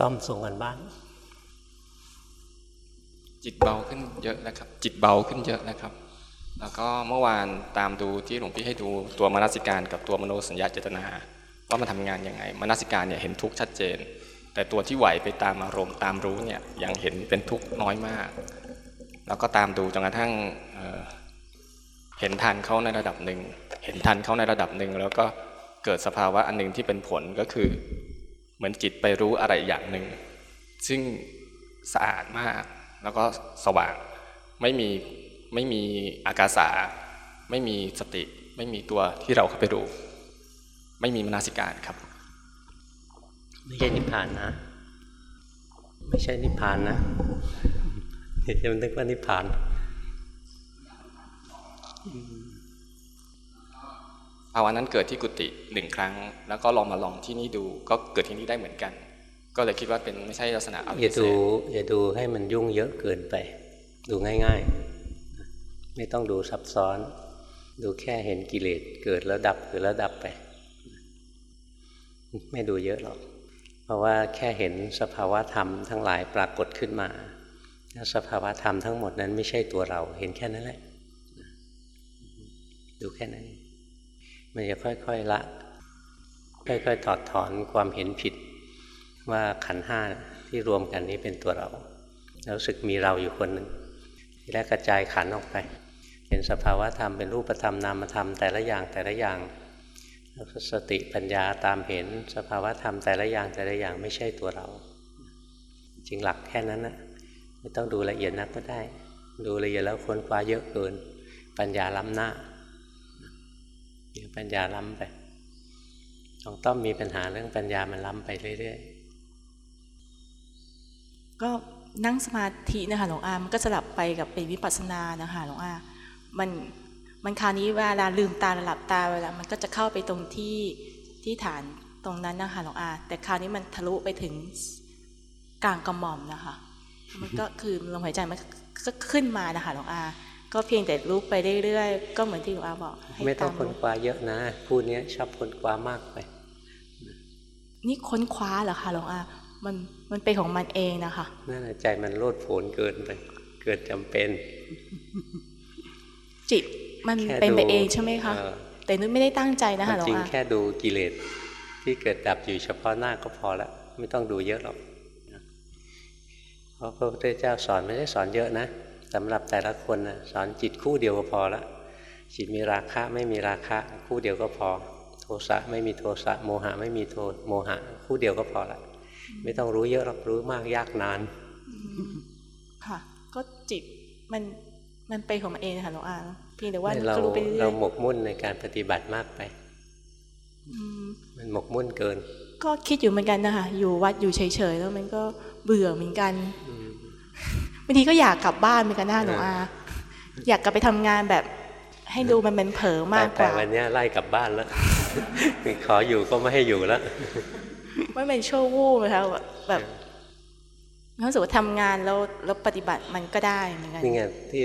ต้อมส่งกันบ้าน จิตเบาขึ้นเยอะนะครับ จิตเบาขึ้นเยอะนะครับ แล้วก็เมื่อวานตามดูที่หลวงพี่ให้ดูตัวมนสิการกับตัวมโนสัญญาเจตนา ว่ามันทำงานยังไงมนสิการเนี่ยเห็นทุกข์ชัดเจน แต่ตัวที่ไหวไปตามอารมณ์ตามรู้เนี่ยยังเห็นเป็นทุกข์น้อยมาก แล้วก็ตามดูจนกระทั่งเเห็นทันเขาในระดับหนึ่งเห็นทันเขาในระดับหนึ่งแล้วก็เกิดสภาวะอันหนึ่งที่เป็นผลก็คือ เหมือนจิตไปรู้อะไรอย่างหนึ่ง ซึ่งสะอาดมากแล้วก็สว่างไม่มีไม่มีอากาสา ไม่มีสติ ไม่มีตัวที่เราเข้าไปรู้ไม่มีมนาสิการครับ ไม่ใช่นิพพานนะ ไม่ใช่นิพพานนะเดี๋ยวจะนึกว่านิพพาน ภาวะนั้นเกิดที่กุฏิหนึ่งครั้ง แล้วก็ลองมาลองที่นี่ดูก็เกิดที่นี่ได้เหมือนกัน ก็เลยคิดว่าเป็นไม่ใช่ลักษณะออย่าภิเศดูษอย่าดูให้มันยุ่งเยอะเกินไป ดูง่าย ๆ ไม่ต้องดูซับซ้อน ดูแค่เห็นกิเลสเกิดแล้วดับเกิดแล้วดับไป ไม่ดูเยอะหรอก เพราะว่าแค่เห็นสภาวะธรรมทั้งหลายปรากฏขึ้นมาแล้วสภาวะธรรมทั้งหมดนั้นไม่ใช่ตัวเรา เห็นแค่นั้นแหละ ดูแค่นั้นเอง มันจะค่อยๆละ ค่อยๆถอดถอนความเห็นผิดว่าขันห้าที่รวมกันนี้เป็นตัวเราแล้วรู้สึกมีเราอยู่คนหนึ่งทีแรกกระจายขันออกไปเห็นสภาวะธรรมเป็นรูปธรรมนามธรรมแต่ละอย่างแต่ละอย่างแล้วสติปัญญาตามเห็นสภาวะธรรมแต่ละอย่างแต่ละอย่างไม่ใช่ตัวเรา จริงหลักแค่นั้นนะไม่ต้องดูละเอียดนักก็ได้ ดูละเอียดแล้วค้นคว้าเยอะเกิน ปัญญาล้ำหน้า ยวปัญญาล้ำไปต้องต้องมีปัญหาเรื่องปัญญามันล้ำไปเรื่อยๆ ก็นั่งสมาธินะคะหลวงอา มันก็สลับไปกับเป็นวิปัสสนานะคะหลวงอา มันมันคราวนี้เวลาลืมตาหลับตาเวลา มันก็จะเข้าไปตรงที่ที่ฐานตรงนั้นนะคะหลวงอา แต่คราวนี้มันทะลุไปถึงกลางกระหม่อมนะคะ มันก็คือลมหายใจมันก็ขึ้นมานะคะหลวงอา ก็เพียงแต่รู้ไปเรื่อยๆก็เหมือนที่หลวงอาบอกให้ไม่ต้องตามค้นรู้คว้าเยอะนะผู้นี้ชอบค้นคว้ามากไป นี่ค้นคว้าเหรอคะหลวงอามันมันเป็นของมันเองนะคะนั่นแหละใจมันโลดโผนเกินไป เกิดจำเป็น จิตมันแค่เป็นไปดูเองใช่ไหมคะเออแต่นุ้ยไม่ได้ตั้งใจนะคะหลวจริงงอาแค่ดูกิเลสที่เกิดดับอยู่เฉพาะหน้าก็พอละไม่ต้องดูเยอะหรอกเพราะพระพุทธเจ้าสอนไม่ได้สอนเยอะนะ สำหรับแต่ละคนนะสอนจิตคู่เดียวก็พอละจิตมีราคะไม่มีราคะคู่เดียวก็พอ โทสะไม่มีโทสะโมหะไม่มีโทโมหะ คู่เดียวก็พอละไม่ต้องรู้เยอะหรอกรู้มากยากนานค่ะ ก็จิตมันมันไปของมันเองนะคะหลวงอาเพียงแต่ว่าเราก็รู้ไปเรื่เราอยหมกมุ่นในการปฏิบัติมากไปๆอืมมันหมกมุ่นเกิน ก็คิดอยู่เหมือนกันนะคะอยู่วัดอยู่เฉยๆแล้วมันก็เบื่อเหมือนกันบางทีก็อยากกลับบ้านเหมือนกันนะหลวงอาอยากกลับไปทำงานแบบให้ดูมันเป็นเผลอมากกแต่ว่าวันเนี้ยไล่กลับบ้านแล้วขออยู่ก็ไม่ให้อยู่แล้วไม่เป็นชั่ววูบนะคะแบบแบบรู้สึกว่าทำงานแล้วแล้วปฏิบัติมันก็ได้เหมือนกันนี่ไงที่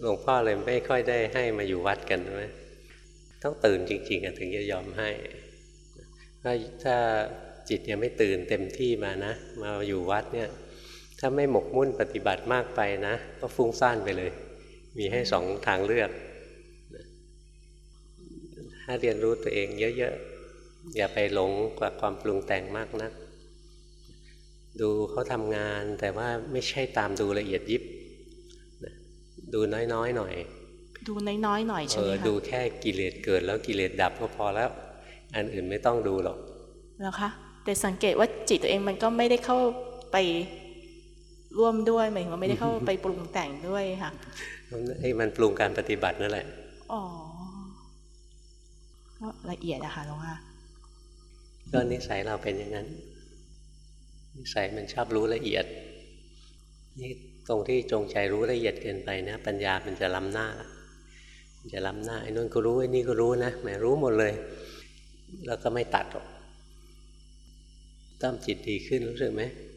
หลวงพ่อเลยไม่ค่อยได้ให้มาอยู่วัดกันใช่ไหมต้องตื่นจริงๆอะถึงจะยอมให้ถ้าถ้าจิตยังไม่ตื่นเต็มที่มานะ มาอยู่วัดเนี่ย ถ้าไม่หมกมุ่นปฏิบัติมากไปนะ ก็ฟุ้งซ่านไปเลย มีให้สองทางเลือก ถ้าเรียนรู้ตัวเองเยอะๆ อย่าไปหลงกับความปรุงแต่งมากนัก ดูเขาทำงานแต่ว่าไม่ใช่ตามดูละเอียดยิบนะดูน้อยๆหน่อย ดูน้อยๆหน่อยเอใช่ไหมอคะดูแค่กิเลสเกิดแล้วกิเลสดับก็พอแล้ว อันอื่นไม่ต้องดูหรอกแล้วคะแต่สังเกตว่าจิตตัวเองมันก็ไม่ได้เข้าไป ร่วมด้วยหมายถึงว่าไม่ได้เข้าไปปรุงแต่งด้วยค่ะไอ้มันปรุงการปฏิบัตินั่นแหละอ๋อก็ละเอียดอะค่ะหลวงอาก็นิสัยเราเป็นอย่างนั้น นิสัยมันชอบรู้ละเอียด นี่ตรงที่จงใจรู้ละเอียดเกินไปนะ ปัญญามันจะล้ำหน้าละมันจะล้ำหน้าไอ้นู่นก็รู้ไอ้นี่ก็รู้นะแหมรู้หมดเลย แล้วก็ไม่ตัดหรอกตั้มจิตดีขึ้นรู้สึกไหมเออ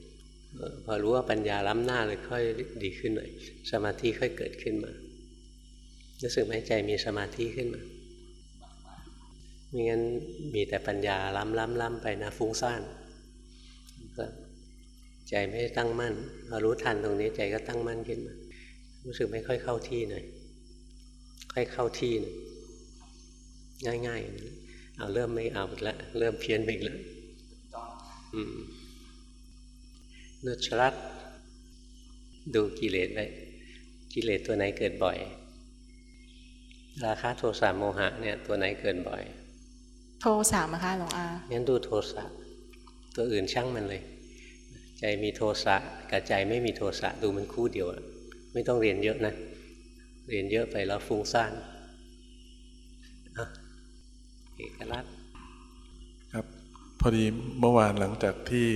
พอรู้ว่าปัญญาล้ำหน้าเลยค่อยดีขึ้นหน่อยสมาธิค่อยเกิดขึ้นมารู้สึกไหมใจมีสมาธิขึ้นมาไม่งั้นมีแต่ปัญญาล้ำล้ำล้ำไปนะฟุ้งซ่านก็ใจไม่ได้ตั้งมั่นพอรู้ทันตรงนี้ใจก็ตั้งมั่นขึ้นมา รู้สึกไม่ค่อยเข้าที่หน่อยค่อยเข้าที่หน่อยง่ายๆเอาเริ่มไม่เอาอีกแล้วเริ่มเพี้ยนไปอีกแล้วอืม นุชรัตน์ดูกิเลสไปกิเลสตัวไหนเกิดบ่อย ราคะโทสะโมหะเนี่ยตัวไหนเกิดบ่อย โทสามนะคะหลวงอางั้นดูโทสะตัวอื่นช่างมันเลย ใจมีโทสะกับใจไม่มีโทสะดูมันคู่เดียวอะไม่ต้องเรียนเยอะนะ เรียนเยอะไปแล้วฟุ้งซ่านอะเอกลักษณ์ครับ พอดีเมื่อวานหลังจากที่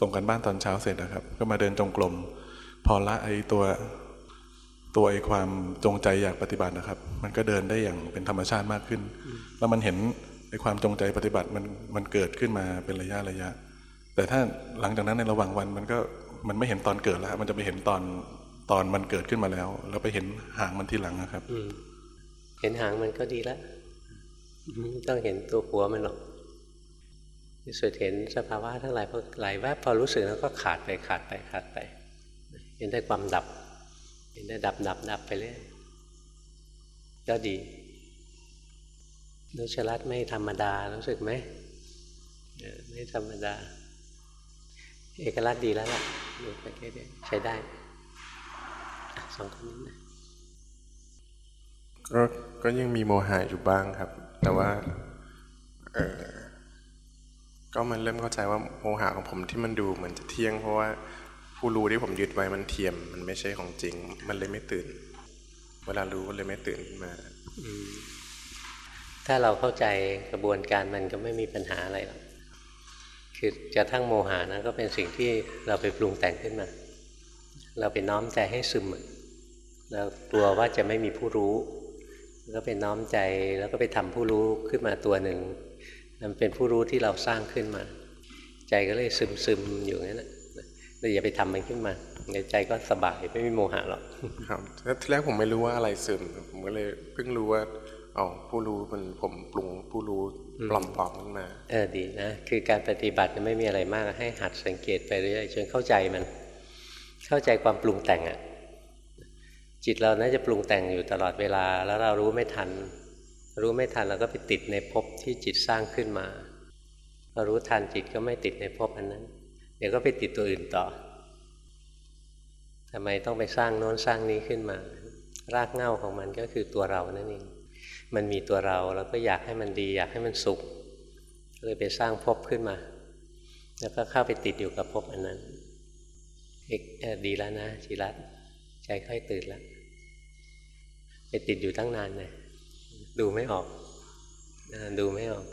ส่งกันบ้านตอนเช้าเสร็จนะครับ ก็มาเดินจงกรมพอละไอ้ตัวตัวไอ้ความจงใจอยากปฏิบัตินะครับ มันก็เดินได้อย่างเป็นธรรมชาติมากขึ้น แล้วมันเห็นไอ้ความจงใจปฏิบัติมันมันเกิดขึ้นมาเป็นระยะระยะ แต่ถ้าหลังจากนั้นในระหว่างวันมันก็มันไม่เห็นตอนเกิดแล้ว มันจะไปเห็นตอนตอนมันเกิดขึ้นมาแล้ว แล้วไปเห็นหางมันทีหลังนะครับเห็นหางมันก็ดีแล้วต้องเห็นตัวหัวมันหรอก ที่สุดเห็นสภาวะทั้งหลายพอหลแวบพอรู้สึกแล้วก็ขาดไปขาดไปขาดไป เห็นได้ความดับ เห็นได้ดับดับดับไปเรื่อยก็ดีนุชรัตไม่ธรรมดารู้สึกไหมไม่ธรรมดา เอกลักษณ์ดีแล้วล่ะดูไปเรื่อยๆใช้ได้สองคนนี้นะก็ก็ยังมีโมหะอยู่บ้างครับ แต่ว่า เออ ก็มันเริ่มเข้าใจว่าโมหะของผมที่มันดูเหมือนจะเที่ยง เพราะว่าผู้รู้ที่ผมยึดไว้มันเทียม มันไม่ใช่ของจริง มันเลยไม่ตื่น เวลารู้มันเลยไม่ตื่นขึ้นมาถ้าเราเข้าใจกระบวนการมันก็ไม่มีปัญหาอะไรหรอกคือจะทั้งโมหานะก็เป็นสิ่งที่เราไปปรุงแต่งขึ้นมา เราไปน้อมใจให้ซึมเรากลัวว่าจะไม่มีผู้รู้ แล้วก็ไปน้อมใจแล้วก็ไปทำผู้รู้ขึ้นมาตัวหนึ่ง มันเป็นผู้รู้ที่เราสร้างขึ้นมา ใจก็เลยซึมซึมๆอยู่งั้นแหละเราอย่าไปทำมันขึ้นมาในใจก็สบายไม่มีโมหะหรอกครับแล้วทีแรกผมไม่รู้ว่าอะไรซึมครับผมก็เลยเพิ่งรู้ว่าอ๋อผู้รู้มันผมปรุงผู้รู้ปลอมๆขึ้นมาเออดีนะคือการปฏิบัติเนี่ยไม่มีอะไรมากให้หัดสังเกตไปเรื่อยๆจนเข้าใจมัน เข้าใจความปรุงแต่งอะจิตเราน่าจะปรุงแต่งอยู่ตลอดเวลา แล้วเรารู้ไม่ทัน รู้ไม่ทันเราก็ไปติดในภพที่จิตสร้างขึ้นมาพอรู้ทันจิตก็ไม่ติดในภพอันนั้น เดี๋ยวก็ไปติดตัวอื่นต่อทำไมต้องไปสร้างโน้นสร้างนี้ขึ้นมา รากเหง้าของมันก็คือตัวเรานั่นเอง มันมีตัวเราเราก็อยากให้มันดี อยากให้มันสุขเลยไปสร้างภพขึ้นมา แล้วก็เข้าไปติดอยู่กับภพอันนั้นเอกดีแล้วนะจิรัตใจค่อยตื่นแล้วไปติดอยู่ตั้งนานเลย ดูไม่ออกดูไม่ออก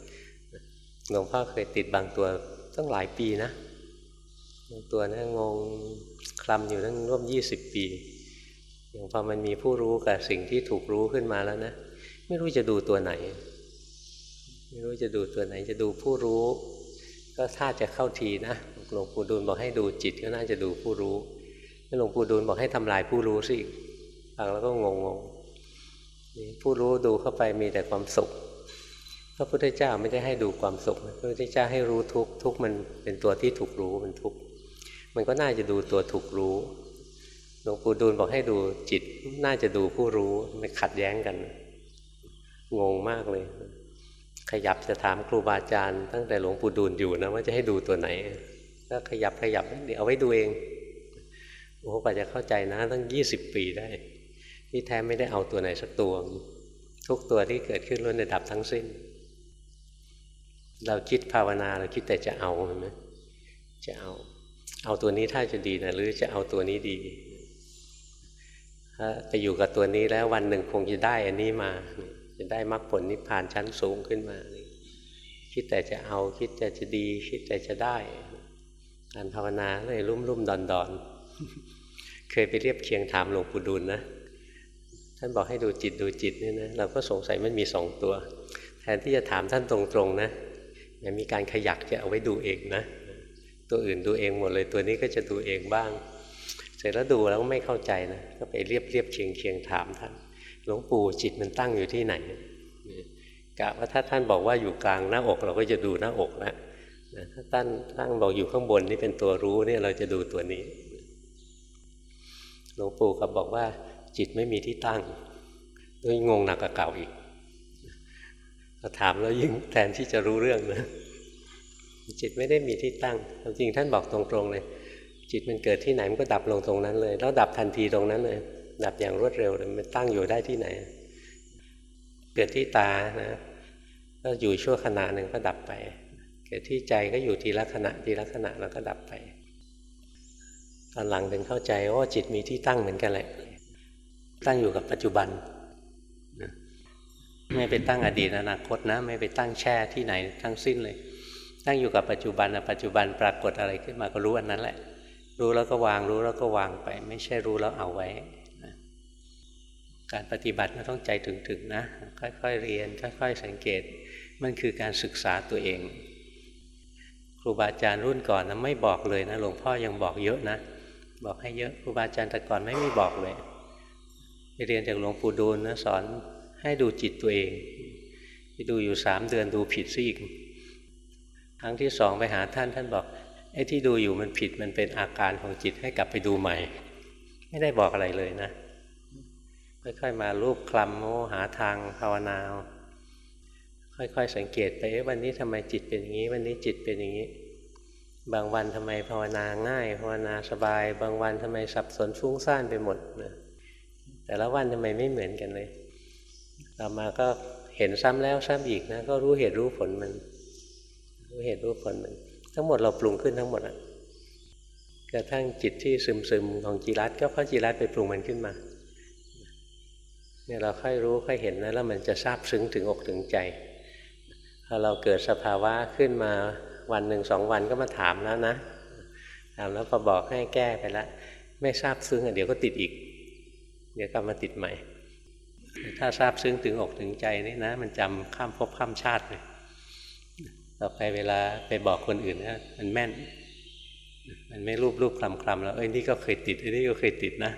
หลวงพ่อเคยติดบางตัวตั้งหลายปีนะบางตัวนะงงคลำอยู่ตั้งร่วมยี่สิบปีอย่างพอมันมีผู้รู้กับสิ่งที่ถูกรู้ขึ้นมาแล้วนะไม่รู้จะดูตัวไหน ไม่รู้จะดูตัวไหน จะดูผู้รู้ ก็ถ้าจะเข้าทีนะหลวงปู่ดูลบอกให้ดูจิตก็น่าจะดูผู้รู้แล้วหลวงปู่ดูลบอกให้ทำลายผู้รู้สิฟังแล้วก็งงงๆ ผู้รู้ดูเข้าไปมีแต่ความสุข พระพุทธเจ้าไม่ได้ให้ดูความสุข พระพุทธเจ้าให้รู้ทุกทุกมันเป็นตัวที่ถูกรู้มันทุก มันก็น่าจะดูตัวถูกรู้ หลวงปู่ดูลบอกให้ดูจิต น่าจะดูผู้รู้ไม่ขัดแย้งกัน งงมากเลย ขยับจะถามครูบาอาจารย์ตั้งแต่หลวงปู่ดูลอยู่นะว่าจะให้ดูตัวไหนก็ขยับขยับเดี๋ยวเอาไว้ดูเองโอ้โหกว่าจะเข้าใจนะตั้งยี่สิบปีได้ ที่แท้ไม่ได้เอาตัวไหนสักตัว ทุกตัวที่เกิดขึ้นล้วนแต่ดับทั้งสิ้น เราคิดภาวนาเราคิดแต่จะเอาเห็นไหมจะเอา เอาตัวนี้ถ้าจะดีนะหรือจะเอาตัวนี้ดีถ้าไปอยู่กับตัวนี้แล้ววันหนึ่งคงจะได้อันนี้มา จะได้มรรคผลนิพพานชั้นสูงขึ้นมาคิดแต่จะเอาคิดแต่จะดี คิดแต่จะได้ การภาวนาเลยรุ่มรุ่มดอนดอนเคยไปเรียบเคียงถามหลวงปู่ดูลนะ ท่านบอกให้ดูจิตดูจิตเนี่ยนะเราก็สงสัยมันมีสองตัว แทนที่จะถามท่านตรงๆนะมีการขยักจะเอาไว้ดูเองนะ ตัวอื่นดูเองหมดเลยตัวนี้ก็จะดูเองบ้าง เสร็จแล้วดูแล้วไม่เข้าใจนะก็ไปเรียบเรียบเคียงเคียงถามท่านหลวงปู่จิตมันตั้งอยู่ที่ไหนกะว่าถ้าท่านบอกว่าอยู่กลางหน้าอกเราก็จะดูหน้าอกนะถ้าตั้งตั้งบอกอยู่ข้างบนนี่เป็นตัวรู้เนี่ยเราจะดูตัวนี้หลวงปู่ก็บอกว่า จิตไม่มีที่ตั้งด้วยงงหนักกว่าเก่าอีกพอถามแล้วยิ่งแทนที่จะรู้เรื่องนะจิตไม่ได้มีที่ตั้งจริงท่านบอกตรงๆเลย จิตมันเกิดที่ไหนมันก็ดับลงตรงนั้นเลย แล้วดับทันทีตรงนั้นเลย ดับอย่างรวดเร็วเลยมันตั้งอยู่ได้ที่ไหน เกิดที่ตานะก็อยู่ชั่วขณะหนึ่งก็ดับไป เกิดที่ใจก็อยู่ทีละขณะทีละขณะแล้วก็ดับไปตอนหลังถึงเข้าใจว่าจิตมีที่ตั้งเหมือนกันแหละ ตั้งอยู่กับปัจจุบันนะไม่ไปตั้งอดีตอนาคตนะ ไม่ไปตั้งแช่ที่ไหนทั้งสิ้นเลย ตั้งอยู่กับปัจจุบันนะปัจจุบันปรากฏอะไรขึ้นมาก็รู้อันนั้นแหละ รู้แล้วก็วางรู้แล้วก็วางไป ไม่ใช่รู้แล้วเอาไว้นะการปฏิบัติมันต้องใจถึงๆนะ ค่อยๆเรียน ค่อยๆสังเกต มันคือการศึกษาตัวเองครูบาอาจารย์รุ่นก่อนนะไม่บอกเลยนะหลวงพ่อยังบอกเยอะนะ บอกให้เยอะครูบาอาจารย์แต่ก่อนไม่ไม่บอกเลย เรียนจากหลวงปู่ดูลนะสอนให้ดูจิตตัวเองไปดูอยู่สามเดือนดูผิดซะอีกครั้งที่สองไปหาท่านท่านบอกไอ้ที่ดูอยู่มันผิดมันเป็นอาการของจิตให้กลับไปดูใหม่ ไม่ได้บอกอะไรเลยนะค่อยๆมารูปคลำโมหาทางภาวนาค่อยๆสังเกตไปเอ๊ะวันนี้ทำไมจิตเป็นอย่างนี้ วันนี้จิตเป็นอย่างนี้ บางวันทำไมภาวนาง่าย ภาวนาสบาย บางวันทำไมสับสนฟุ้งซ่านไปหมดนะ แต่ละวันทำไมไม่เหมือนกันเลยต่อมาก็เห็นซ้ำแล้วซ้ำอีกนะ ก็รู้เหตุรู้ผลมัน รู้เหตุรู้ผลมัน ทั้งหมดเราปรุงขึ้นทั้งหมดอะกระทั่งจิตที่ซึมซึมของจิรัตก็เพราะจิรัตไปปรุงมันขึ้นมา เนี่ยเราค่อยรู้ค่อยเห็นนะแล้วมันจะซาบซึ้งถึงอกถึงใจพอเราเกิดสภาวะขึ้นมาวันหนึ่งสองวันก็มาถามแล้วนะถามแล้วพอบอกให้แก้ไปแล้วไม่ทราบซึ้งอะเดี๋ยวก็ติดอีก เดี๋ยวกลับมาติดใหม่ ถ้าทราบซึ้งถึงอกถึงใจนี่นะ มันจำข้ามภพข้ามชาติเลยต่อไปเวลาไปบอกคนอื่นนะมันแม่น มันไม่รูปรูปคลำคลำแล้วเอ้ยนี่ก็เคยติดอ้นี่ก็เคยติดนะ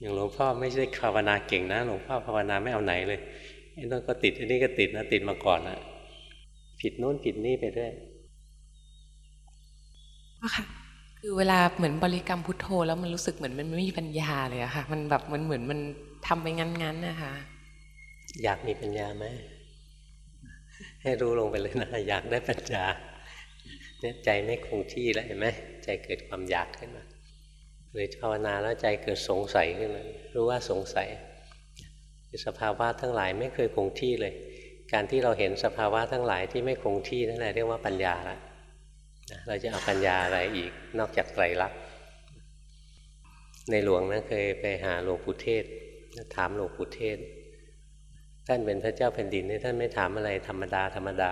อย่างหลวงพ่อไม่ใช่ภาวนาเก่งนะหลวงพ่อภาวนาไม่เอาไหนเลยไอ้นั่นก็ติดไอ้นี่ก็ติดนะติดมาก่อนนะผิดโน้นผิดนี่ไปเรื่อยค่ะ คือเวลาเหมือนบริกรรมพุทโธแล้วมันรู้สึกเหมือนมันไม่มีปัญญาเลยอะค่ะ มันแบบมันเหมือนมันทำไปงั้นๆนะคะ อยากมีปัญญาไหมให้รู้ลงไปเลยนะอยากได้ปัญญาเนี่ยใจไม่คงที่แล้วเห็นไหมใจเกิดความอยากขึ้นมาหรือภาวนาแล้วใจเกิดสงสัยขึ้นมารู้ว่าสงสัยสภาวะทั้งหลายไม่เคยคงที่เลย การที่เราเห็นสภาวะทั้งหลายที่ไม่คงที่นั่นแหละเรียกว่าปัญญาละ เราจะเอาปัญญาอะไรอีกนอกจากไตรลักษณ์ในหลวงนะเคยไปหาหลวงปู่เทศ ถามหลวงปู่เทศ ท่านเป็นพระเจ้าแผ่นดินนี่ท่านไม่ถามอะไรธรรมดาธรรมดา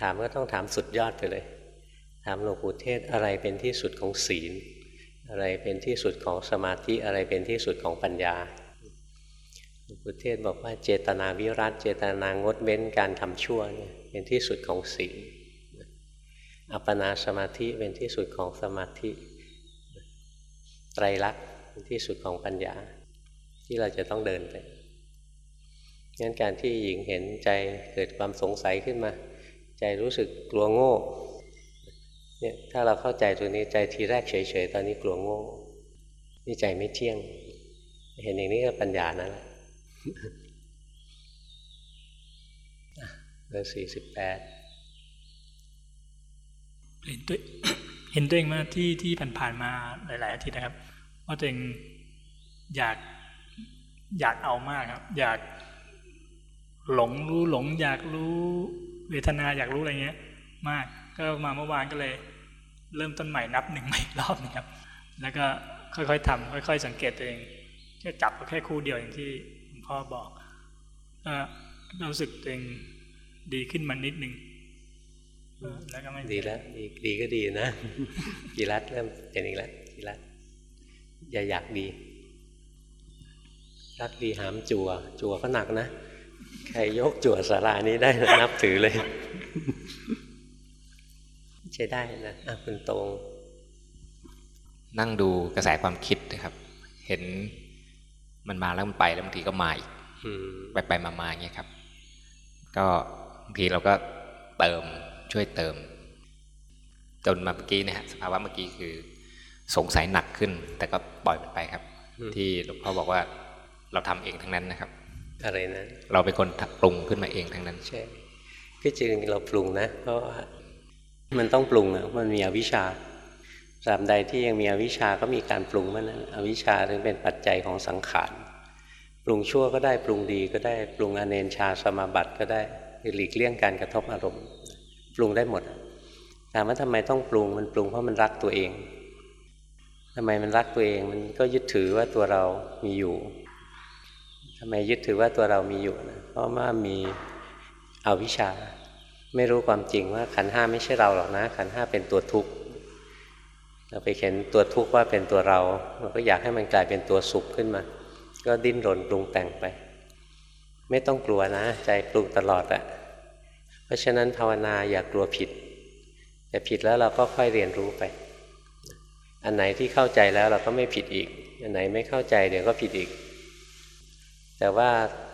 ถามก็ต้องถามสุดยอดไปเลย ถามหลวงปู่เทศอะไรเป็นที่สุดของศีล อะไรเป็นที่สุดของสมาธิอะไรเป็นที่สุดของปัญญาหลวงปู่เทศบอกว่าเจตนาวิรัตเจตนางดเว้นการทำชั่วเนี่ยเป็นที่สุดของศีล อัปปนาสมาธิเป็นที่สุดของสมาธิไตรลักษณ์เป็นที่สุดของปัญญา ที่เราจะต้องเดินไปงั้นการที่หญิงเห็นใจเกิดความสงสัยขึ้นมา ใจรู้สึกกลัวโง่เนี่ยถ้าเราเข้าใจตัวนี้ใจทีแรกเฉยๆ ตอนนี้กลัวโง่นี่ใจไม่เที่ยง เห็นอย่างนี้ก็ปัญญานั่นแหละเบอร์สี่สิบแปด เห็นตัวเห็นตัวเองมาที่ที่ผ่านๆมาหลาย ๆ อาทิตย์นะครับ ว่าตัวเองอยากอยากเอามากครับ อยากหลงรู้หลง อยากรู้เวทนาอยากรู้อะไรเงี้ย มากก็มาเมื่อวานก็เลย เริ่มต้นใหม่นับหนึ่งใหม่อีกรอบนึงครับ แล้วก็ค่อยๆทำค่อย ๆ สังเกตตัวเองแค่จับแค่คู่เดียวอย่างที่พ่อบอกก็รู้สึกตัวเองดีขึ้นมานิดนึง ดีแล้วดีดีก็ดีนะกีรัตเริ่มเป็นอีกแล้วกีรัตอย่าอยากดี รักดีหามจัวจัวก็หนักนะ ใครยกจั่วสารานี้ได้นะนับถือเลย ใช้ได้นะอะคุณตรงนั่งดูกระแสความคิดนะครับ เห็นมันมาแล้วมันไปแล้วบางทีก็มาอีกอืมไปไปมามาอย่างเงี้ยครับ ก็บางทีเราก็เติม ช่วยเติม จนมาเมื่อกี้เนี่ยสภาวะเมื่อกี้คือ สงสัยหนักขึ้น แต่ก็ปล่อยมันไปครับ ที่หลวงพ่อบอกว่าเราทำเองทั้งนั้นนะครับ อะไรนะเราเป็นคนปรุงขึ้นมาเองทั้งนั้นใช่ที่จริงเราปรุงนะเพราะว่ามันต้องปรุงอะมันมีอวิชชาตราบใดที่ยังมีอวิชชาก็มีการปรุงมันนั้นอวิชชาถึงเป็นปัจจัยของสังขารปรุงชั่วก็ได้ปรุงดีก็ได้ปรุงอเนนชาสมาบัติก็ได้หลีกเลี่ยงการกระทบอารมณ์ ปรุงได้หมดถามว่าทำไมต้องปรุงมันปรุงเพราะมันรักตัวเองทำไมมันรักตัวเองมันก็ยึดถือว่าตัวเรามีอยู่ทำไมยึดถือว่าตัวเรามีอยู่นะเพราะว่ามีอวิชชา ไม่รู้ความจริงว่าขันห้าไม่ใช่เราหรอกนะ ขันห้าเป็นตัวทุกข์เราไปเห็นตัวทุกข์ว่าเป็นตัวเราเราก็อยากให้มันกลายเป็นตัวสุขขึ้นมา ก็ดิ้นรนปรุงแต่งไป ไม่ต้องกลัวนะ ใจปรุงตลอดอะ เพราะฉะนั้นภาวนาอย่ากลัวผิดแต่ผิดแล้วเราก็ค่อยเรียนรู้ไป อันไหนที่เข้าใจแล้วเราก็ไม่ผิดอีก อันไหนไม่เข้าใจเดี๋ยวก็ผิดอีก แต่ว่า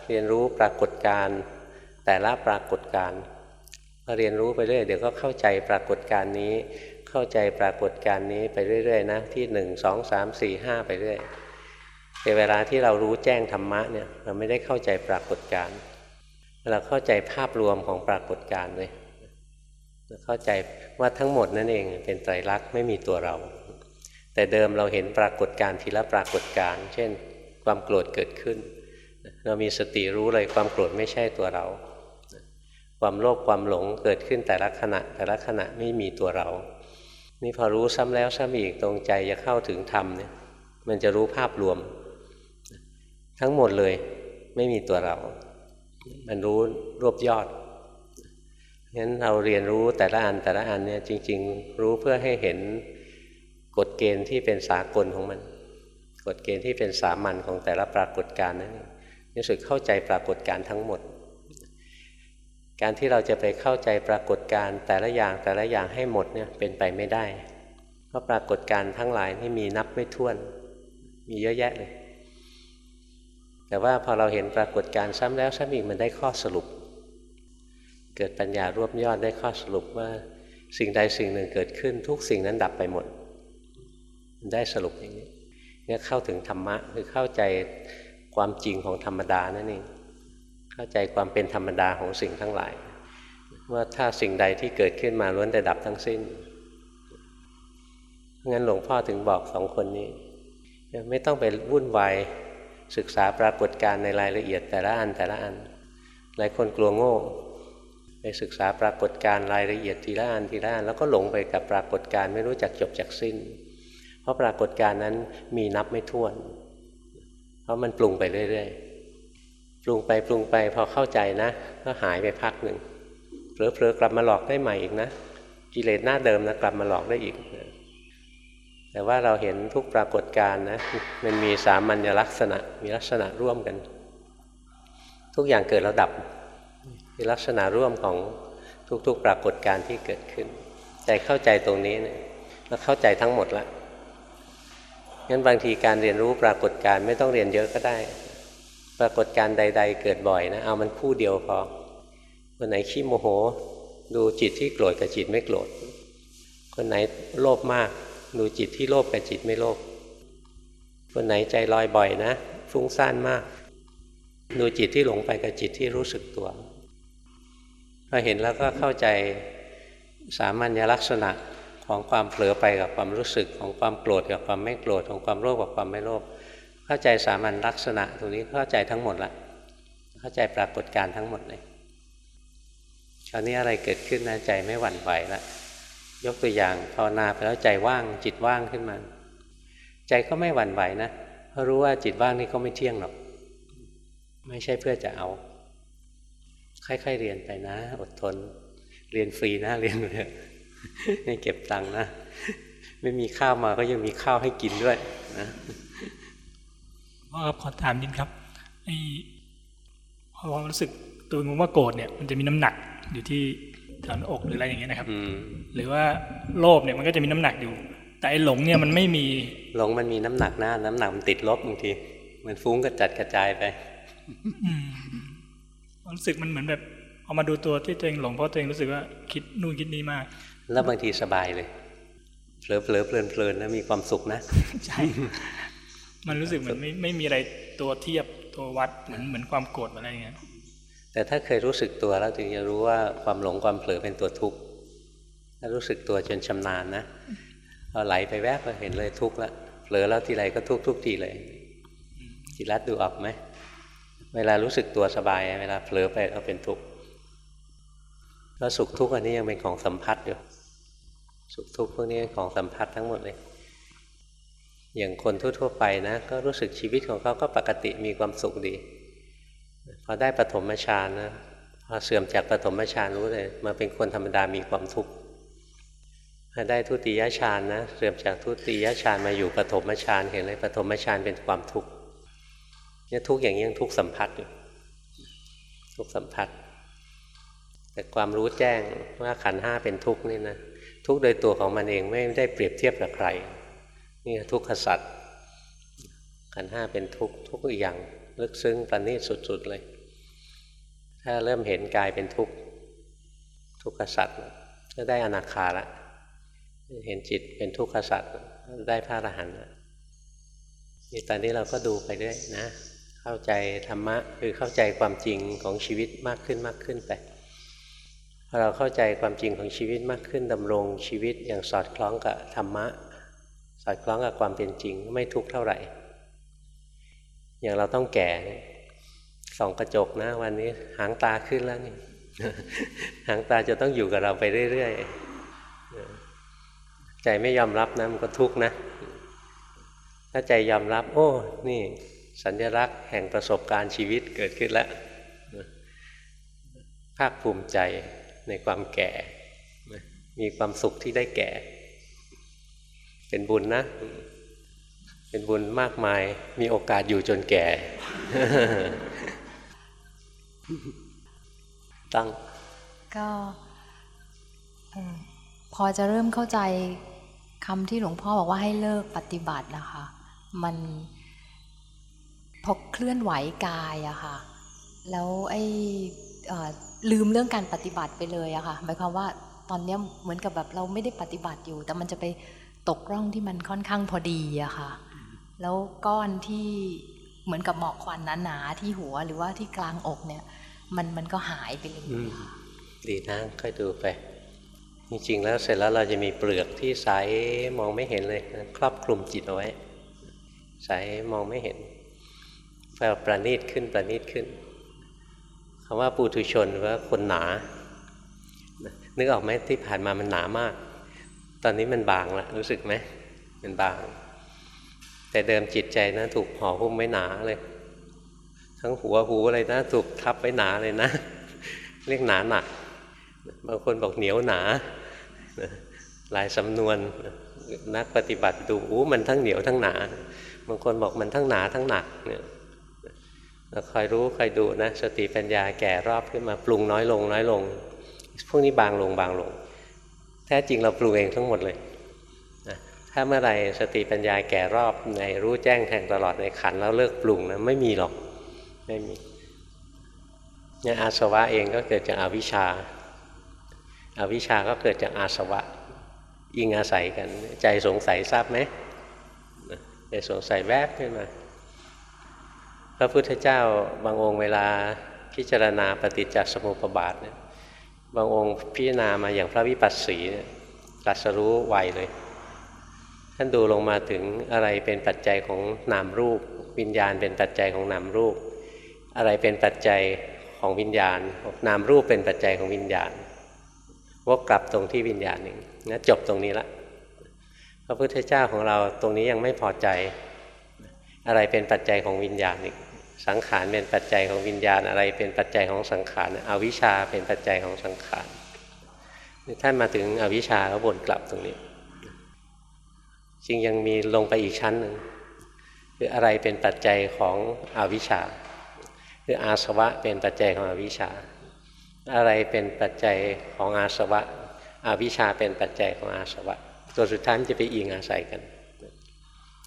เรียนรู้ปรากฏการแต่ละปรากฏการณ์พอเรียนรู้ไปเรื่อยเดี๋ยวก็เข้าใจปรากฏการนี้ เข้าใจปรากฏการนี้ไปเรื่อยๆนะที่หนึ่งสองสามสี่ห้าไปเรื่อยแต่เวลาที่เรารู้แจ้งธรรมะเนี่ยเราไม่ได้เข้าใจปรากฏการ์ เราเข้าใจภาพรวมของปรากฏการณ์เลยเข้าใจว่าทั้งหมดนั่นเองเป็นไตรลักษณ์ไม่มีตัวเรา แต่เดิมเราเห็นปรากฏการณ์ทีละปรากฏการณ์เช่น ความโกรธเกิดขึ้น เรามีสติรู้เลยความโกรธไม่ใช่ตัวเรา ความโลภความหลงเกิดขึ้นแต่ละขณะ แต่ละขณะไม่มีตัวเรา นี่พอรู้ซ้ำแล้วซ้ำอีกตรงใจจะเข้าถึงธรรมเนี่ยมันจะรู้ภาพรวม ทั้งหมดเลยไม่มีตัวเรา มันรู้รวบยอดงั้นเราเรียนรู้แต่ละอันแต่ละอันเนี่ยจริง ๆ รู้เพื่อให้เห็นกฎเกณฑ์ที่เป็นสากลของมัน กฎเกณฑ์ที่เป็นสามัญของแต่ละปรากฏการณ์นั้นรู้สึกเข้าใจปรากฏการณ์ทั้งหมด การที่เราจะไปเข้าใจปรากฏการณ์แต่ละอย่างแต่ละอย่างให้หมดเนี่ยเป็นไปไม่ได้ เพราะปรากฏการณ์ทั้งหลายนี่มีนับไม่ถ้วน มีเยอะแยะเลย แต่ว่าพอเราเห็นปรากฏการณ์ซ้ำแล้วซ้ำอีกมันได้ข้อสรุป เกิดปัญญารวบยอดได้ข้อสรุปว่าสิ่งใดสิ่งหนึ่งเกิดขึ้น ทุกสิ่งนั้นดับไปหมดได้สรุปอย่างนี้เนี่ยเข้าถึงธรรมะคือเข้าใจความจริงของธรรมดานั่นเองเข้าใจความเป็นธรรมดาของสิ่งทั้งหลาย ว่าถ้าสิ่งใดที่เกิดขึ้นมาล้วนแต่ดับทั้งสิ้นงั้นหลวงพ่อถึงบอกสองคนนี้ ไม่ต้องไปวุ่นวาย ศึกษาปรากฏการณ์ในรายละเอียดแต่ละอันแต่ละอัน หลายคนกลัวโง่ไปศึกษาปรากฏการณ์รายละเอียดทีละอันทีละอันแล้วก็หลงไปกับปรากฏการณ์ไม่รู้จักจบจักสิ้น เพราะปรากฏการณ์นั้นมีนับไม่ถ้วน เพราะมันปรุงไปเรื่อยๆปรุงไปปรุงไปพอเข้าใจนะ ก็หายไปพักหนึ่งเผลอๆกลับมาหลอกได้ใหม่อีกนะ กิเลสหน้าเดิมนะกลับมาหลอกได้อีก แต่ว่าเราเห็นทุกปรากฏการณ์นะมันมีสามัญลักษณะมีลักษณะร่วมกัน ทุกอย่างเกิดแล้วดับมีลักษณะร่วมของทุกๆปรากฏการณ์ที่เกิดขึ้น ใจเข้าใจตรงนี้เนะี่ยแล้วเข้าใจทั้งหมดแล้วงั้นบางทีการเรียนรู้ปรากฏการณ์ไม่ต้องเรียนเยอะก็ได้ ปรากฏการณ์ใด ๆ เกิดบ่อยนะเอามันคู่เดียวพอคนไหนขี้โมโห ดูจิตที่โกรธกับจิตไม่โกรธคนไหนโลภมาก ดูจิตที่โลภกับจิตไม่โลภคนไหนใจลอยบ่อยนะ ฟุ้งซ่านมาก ดูจิตที่หลงไปกับจิตที่รู้สึกตัวพอเห็นแล้วก็เข้าใจสามัญลักษณะของความเผลอไปกับความรู้สึกของความโกรธกับความไม่โกรธของความโลภกับความไม่โลภเข้าใจสามัญลักษณะตรงนี้เข้าใจทั้งหมดละเข้าใจปรากฏการทั้งหมดเลยคราวนี้อะไรเกิดขึ้นนะใจไม่หวั่นไหวละ ยกตัวอย่างภาวนาไปแล้วใจว่างจิตว่างขึ้นมา ใจก็ไม่หวั่นไหวนะเพราะรู้ว่าจิตว่างนี่ก็ไม่เที่ยงหรอก ไม่ใช่เพื่อจะเอา ค่อยๆเรียนไปนะ อดทน เรียนฟรีนะเรียนเลยไม่เก็บตังค์นะ ไม่มีข้าวมาก็ยังมีข้าวให้กินด้วยนะพ่อครับขอถามนิดครับไอ้ความรู้สึกตัวมึงว่าโกรธเนี่ย มันจะมีน้ำหนักอยู่ที่ แถวหน้าอกหรืออะไรอย่างเงี้ยนะครับหรือว่าโลภเนี่ยมันก็จะมีน้ำหนักอยู่ แต่ไอ้หลงเนี่ยมันไม่มีหลงมันมีน้ำหนักนะน้ำหนักมันติดลบบางทีมันฟุ้งกระจัดกระจายไปรู้สึกมันเหมือนแบบเอามาดูตัวที่ตัวเองหลงเพราะตัวเองรู้สึกว่าคิดนู่นคิดนี่มาก แล้วบางทีสบายเลยเผลอเผลอเพลินเพลินนะมีความสุขนะใช่มันรู้สึกเหมือนไม่ไม่มีอะไรตัวเทียบตัววัดเหมือนเหมือนความโกรธอะไรอย่างเงี้ย แต่ถ้าเคยรู้สึกตัวแล้วถึงจะรู้ว่าความหลงความเผลอเป็นตัวทุกข์ถ้ารู้สึกตัวจนชำนาญนะพอไหลไปแวบก็เห็นเลยทุกข์ล้วเผลอแล้วทีไรก็ทุกข์ทุกทีเลยจิรัตดูออกไหมเวลารู้สึกตัวสบาย เวลาเผลอไปก็เป็นทุกข์แล้วสุขทุกข์อันนี้ยังเป็นของสัมผัสอยู่สุขทุกข์พวกนี้ของสัมผัสทั้งหมดเลยอย่างคนทั่วๆไปนะ ก็รู้สึกชีวิตของเขาก็ปกติมีความสุขดี พอได้ปฐมฌานนะพอเสื่อมจากปฐมฌานรู้เลย มาเป็นคนธรรมดามีความทุกข์พอได้ทุติยฌานนะเสื่อมจากทุติยฌานมาอยู่ปฐมฌานเห็นเลยปฐมฌานเป็นความทุกข์เนี่ยทุกอย่างนี้ยังทุกสัมผัสอยู่ทุกสัมผัส แต่ความรู้แจ้งว่าขันห้าเป็นทุกข์นี่นะทุกข์โดยตัวของมันเองไม่ได้เปรียบเทียบกับใครนี่ทุกขสัตว์ ขันห้าเป็นทุกข์ทุกอีกอย่างลึกซึ้งประณีตสุดๆเลย ถ้าเริ่มเห็นกายเป็นทุกข์ทุกขสัตว์ก็ได้อนาคาละเห็นจิตเป็นทุกขสัตว์ได้พระอรหันต์นี่ตอนนี้เราก็ดูไปด้วยนะ เข้าใจธรรมะคือเข้าใจความจริงของชีวิตมากขึ้นมากขึ้นไปพอเราเข้าใจความจริงของชีวิตมากขึ้นดำรงชีวิตอย่างสอดคล้องกับธรรมะ สอดคล้องกับความเป็นจริงไม่ทุกข์เท่าไหร่ อย่างเราต้องแก่ส่องกระจกนะ วันนี้หางตาขึ้นแล้วนี่หางตาจะต้องอยู่กับเราไปเรื่อยๆใจไม่ยอมรับนะมันก็ทุกข์นะ ถ้าใจยอมรับ โอ้ นี่ สัญลักษณ์แห่งประสบการณ์ชีวิตเกิดขึ้นแล้วภาคภูมิใจในความแก่ มีความสุขที่ได้แก่ เป็นบุญนะ เป็นบุญมากมาย มีโอกาสอยู่จนแก่ ตั้ง ก็พอจะเริ่มเข้าใจคำที่หลวงพ่อบอกว่าให้เลิกปฏิบัตินะคะ มันพอเคลื่อนไหวกายอะค่ะ แล้วไอ้ลืมเรื่องการปฏิบัติไปเลยอะค่ะ หมายความว่าตอนเนี้ยเหมือนกับแบบเราไม่ได้ปฏิบัติอยู่ แต่มันจะไปตกร่องที่มันค่อนข้างพอดีอะค่ะ แล้วก้อนที่เหมือนกับหมอกควันหนาๆที่หัวหรือว่าที่กลางอกเนี่ย มันมันก็หายไปเลยดีนะค่อยดูไป จริงๆแล้วเสร็จแล้วเราจะมีเปลือกที่ใสมองไม่เห็นเลย ครอบคลุมจิตเอาไว้ใสมองไม่เห็นไฟประณีตขึ้นประณีตขึ้นคำว่าปุถุชนว่าคนหนา นึกออกไหมที่ผ่านมามันหนามาก ตอนนี้มันบางละรู้สึกไหมมันบาง แต่เดิมจิตใจนะถูกห่อหุ้มไว้หนาเลย ทั้งหัวหูอะไรนะถูกทับไว้หนาเลยนะ เรียกหนาหนัก บางคนบอกเหนียวหนา หลายสำนวนนักปฏิบัติดูอู้มันทั้งเหนียวทั้งหนา บางคนบอกมันทั้งหนาทั้งหนักเนี่ยเราคอยรู้คอยดูนะสติปัญญาแก่รอบขึ้นมาปรุงน้อยลงน้อยลง พวกนี้บางลงบางลง แท้จริงเราปรุงเองทั้งหมดเลย ถ้าเมื่อไหรสติปัญญาแก่รอบในรู้แจ้งแทงตลอดในขันแล้วเลิกปรุงนะไม่มีหรอกไม่มีเนี่ยอาสวะเองก็เกิดจากอาวิชชาอาวิชชาก็เกิดจากอาสวะอิงอาศัยกัน ใจสงสัยทราบไหมใจสงสัยแวบขึ้นมาพระพุทธเจ้าบางองค์เวลาพิจารณาปฏิจจสมุปบาทเนี่ยบางองค์พิจารณามาอย่างพระวิปัสสีเนี่ยตรัสรู้ไวเลย ท่านดูลงมาถึงอะไรเป็นปัจจัยของนามรูป วิญญาณเป็นปัจจัยของนามรูป อะไรเป็นปัจจัยของวิญญาณ นามรูปเป็นปัจจัยของวิญญาณวกกลับตรงที่วิญญาณเองนะจบตรงนี้ละพระพุทธเจ้าของเราตรงนี้ยังไม่พอใจ อะไรเป็นปัจจัยของวิญญาณอีกสังขารเป็นปัจจัยของวิญญาณ อะไรเป็นปัจจัยของสังขารอวิชชาเป็นปัจจัยของสังขารท่านมาถึงอวิชชาก็วนกลับตรงนี้ จริงยังมีลงไปอีกชั้นหนึ่งคืออะไรเป็นปัจจัยของอวิชชาคืออาสวะเป็นปัจจัยของอวิชชา อะไรเป็นปัจจัยของอาสวะอวิชชาเป็นปัจจัยของอาสวะ ตัวสุดท้ายจะไปอิงอาศัยกัน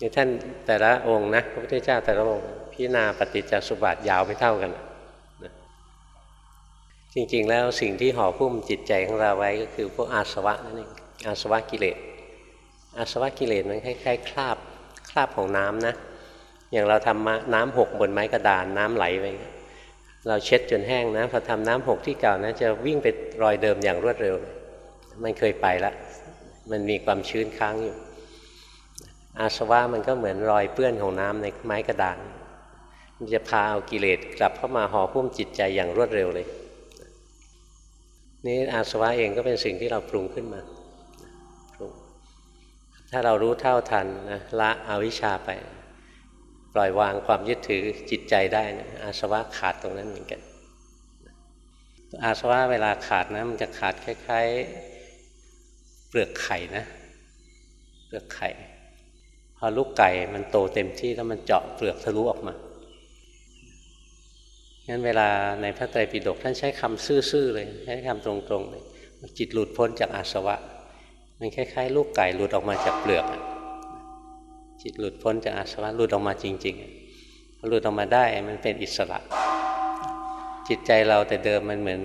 นี่ท่านแต่ละองค์นะพระพุทธเจ้าแต่ละองค์พิจารณาปฏิจจสุบาทยาวไม่เท่ากันนะจริงๆแล้วสิ่งที่ห่อพุ่มจิตใจของเราไว้ก็คือพวกอาสวะนั่นเองอาสวะกิเลส อาสวะกิเลสมันคล้ายๆคราบคราบของน้ำนะ อย่างเราทำน้ำหกบนไม้กระดานน้ำไหลไปเราเช็ดจนแห้งนะพอทำน้ำหกที่เก่านะจะวิ่งไปรอยเดิมอย่างรวดเร็ว มันเคยไปแล้วมันมีความชื้นค้างอยู่ อาสวะมันก็เหมือนรอยเปื้อนของน้ำในไม้กระดานมันจะพาเอากิเลสกลับเข้ามาห่อพุ่มจิตใจอย่างรวดเร็วเลย นี่อาสวะเองก็เป็นสิ่งที่เราปรุงขึ้นมา ถ้าเรารู้เท่าทันนะละอวิชชาไป ปล่อยวางความยึดถือจิตใจได้นะอาสวะขาดตรงนั้นเหมือนกัน อาสวะเวลาขาดนะมันจะขาดคล้ายๆ เปลือกไข่นะ เปลือกไข่ พอลูกไก่มันโตเต็มที่แล้วมันเจาะเปลือกทะลุออกมางั้นเวลาในพระไตรปิฎกท่านใช้คำซื่อๆเลยใช้คำตรงๆเลยจิตหลุดพ้นจากอาสวะ มันคล้ายๆ ลูกไก่หลุดออกมาจากเปลือกจิตหลุดพ้นจากอาสวะหลุดออกมาจริงๆหลุดออกมาได้มันเป็นอิสระ จิตใจเราแต่เดิมมันเหมือน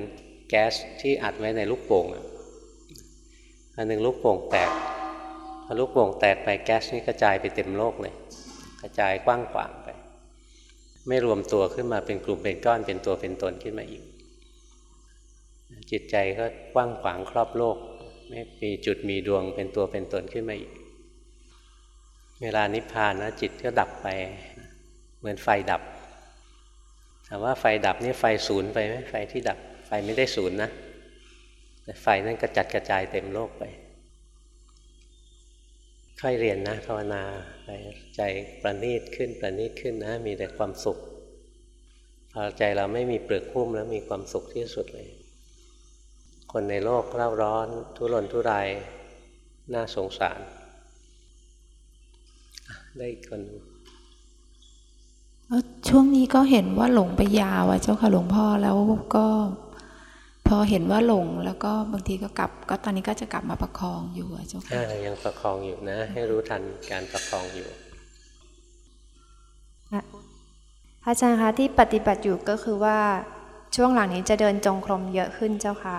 แก๊สที่อัดไว้ในลูกโป่งอันหนึ่งลูกโป่งแตกพอลูกโป่งแตกไปแก๊สนี้กระจายไปเต็มโลกเลย กระจายกว้างขวางไป ไม่รวมตัวขึ้นมาเป็นกลุ่มเป็นก้อนเป็นตัวเป็นตนขึ้นมาอีกจิตใจก็กว้างขวางครอบโลก ไม่มีจุดมีดวงเป็นตัวเป็นตนขึ้นมาอีก เวลานิพพานนะจิตก็ดับไป เหมือนไฟดับถามว่าไฟดับนี่ไฟศูนย์ไปไหมไฟที่ดับไฟไม่ได้ศูนย์นะแต่ไฟนั้นกระจัดกระจายเต็มโลกไป ค่อยเรียนนะภาวนาไปใจประณีตขึ้นประณีตขึ้นนะ มีแต่ความสุขพอใจเราไม่มีเปลือกหุ้มแล้วมีความสุขที่สุดเลย คนในโลกเล่าร้อน ทุรนทุราย น่าสงสาร ได้คนช่วงนี้ก็เห็นว่าหลงไปยาวอะเจ้าค่ะหลวงพ่อแล้วก็ พอเห็นว่าหลงแล้วก็บางทีก็กลับ ก็ตอนนี้ก็จะกลับมาประคองอยู่อะเจ้าค่ะยังประคองอยู่นะ ให้รู้ทันการประคองอยู่พระอาจารย์คะที่ปฏิบัติอยู่ก็คือว่าช่วงหลังนี้จะเดินจงกรมเยอะขึ้นเจ้าค่ะ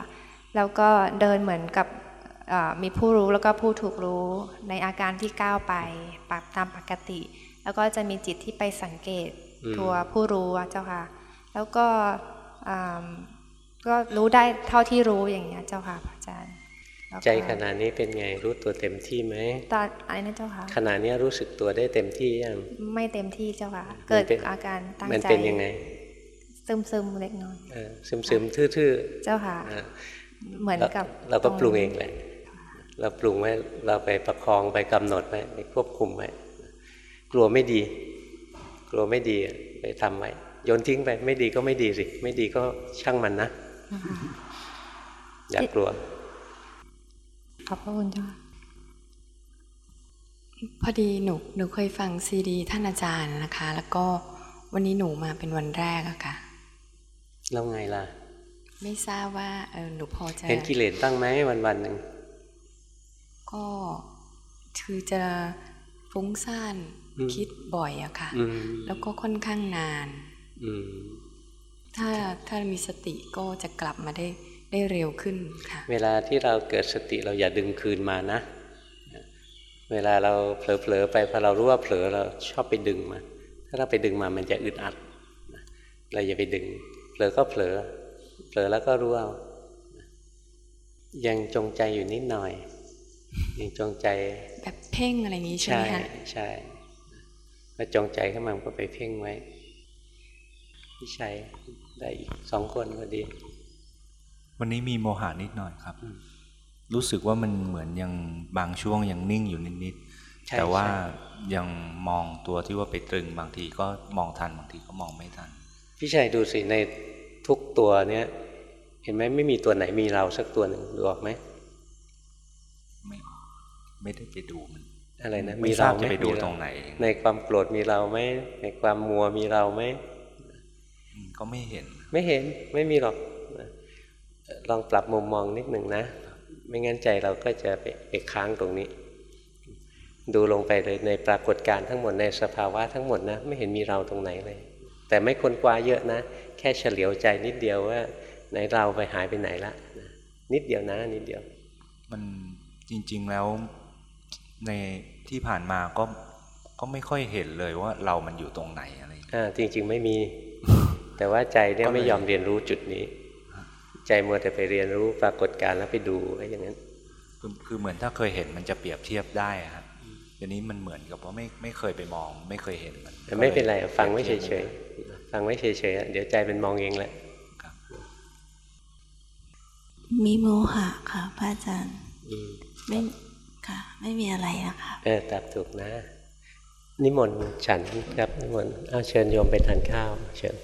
แล้วก็เดินเหมือนกับมีผู้รู้แล้วก็ผู้ถูกรู้ในอาการที่ก้าวไปปรับตามปกติ แล้วก็จะมีจิตที่ไปสังเกตตัวผู้รู้เจ้าค่ะ แล้วก็ก็รู้ได้เท่าที่รู้อย่างเงี้ยเจ้าค่ะพระอาจารย์ใจขณะนี้เป็นไงรู้ตัวเต็มที่ไหมตอนอะไรนะเจ้าค่ะขณะนี้รู้สึกตัวได้เต็มที่ยังไม่เต็มที่เจ้าค่ะ เกิดอาการตั้งใจมันเป็นยังไงซึมซึมเล็กน้อยซึมซึมทื่อๆ เจ้าค่ะ เหมือนกับเราก็ปรุงเองแหละ เราปรุงไว้เราไปประคองไปกำหนดไว้ไปควบคุมไว้กลัวไม่ดี กลัวไม่ดีไปทำไว้โยนทิ้งไปไม่ดีก็ไม่ดีสิ ไม่ดีก็ช่างมันนะ อย่ากลัว ขอบพระคุณเจ้าพอดีหนูหนูเคยฟังซีดี ท่านอาจารย์นะคะ แล้วก็วันนี้หนูมาเป็นวันแรกอะค่ะแล้วไงล่ะ ไม่ทราบว่าเออหนูพอจะเห็นกิเลสบ้างไหมวันวันหนึ่งก็คือจะฟุ้งซ่านคิดบ่อยอะค่ะ แล้วก็ค่อนข้างนานถ้าถ้ามีสติก็จะกลับมาได้ได้เร็วขึ้นค่ะ เวลาที่เราเกิดสติเราอย่าดึงคืนมานะ เวลาเราเผลอๆไปพอเรารู้ว่าเผลอเราชอบไปดึงมา ถ้าเราไปดึงมามันจะอึดอัดเราอย่าไปดึงเผลอก็เผลอ เผลอแล้วก็รู้เอายังจงใจอยู่นิดหน่อย ยังจงใจ แบบเพ่งอะไรนี้ใช่ไหมคะใช่พอจงใจเข้ามาก็ไปเพ่งไว้พี่ชัยได้อีกสองคนพอดี วันนี้มีโมหานิดหน่อยครับ รู้สึกว่ามันเหมือนยังบางช่วงยังนิ่งอยู่นิดๆแต่ว่ายังมองตัวที่ว่าไปตรึงบางทีก็มองทันบางทีก็มองไม่ทันพี่ชัยดูสิใน ทุกตัวเนี้ยเห็นไหมไม่มีตัวไหนมีเราสักตัวหนึ่งดูออกไหมไม่ไม่ได้ไปดูมันอะไรนะมีเราจะไปดูตรงไหน ในความโกรธมีเราไหมในความมัวมีเราไหมก็ไม่เห็น ไม่เห็นไม่มีหรอกลองปรับมุมมองนิดหนึ่งนะ ไม่งั้นใจเราก็จะไปไปค้างตรงนี้ ดูลงไปเลยในปรากฏการณ์ทั้งหมดในสภาวะทั้งหมดนะ ไม่เห็นมีเราตรงไหนเลย แต่ไม่คนกว่าเยอะนะ แค่เฉลียวใจนิดเดียวว่าไหนเราไปหายไปไหนละนิดเดียวนะ นิดเดียว มันจริง ๆแล้วในที่ผ่านมาก็ก็ไม่ค่อยเห็นเลยว่าเรามันอยู่ตรงไหนอะไรอ่าจริง ๆ ไม่มี แต่ว่าใจเนี่ยไม่ยอมเรียนรู้จุดนี้ ใจมัวแต่ไปเรียนรู้ปรากฏการณ์แล้วไปดูไว้อย่างนั้นคือคือเหมือนถ้าเคยเห็นมันจะเปรียบเทียบได้ครับทีนี้มันเหมือนกับว่าไม่ไม่เคยไปมอง ไม่เคยเห็นมันแต่ไม่เป็นไรฟังไว้เฉยๆ ฟังไว้เฉยๆเดี๋ยวใจเป็นมองเองแหละมีโมหะค่ะพระอาจารย์ไม่ค่ะ ไม่มีอะไรนะคะเออตับถูกนะ นิมนต์ฉันครับนิมนต์เอาเชิญโยมไปทานข้าว เชิญ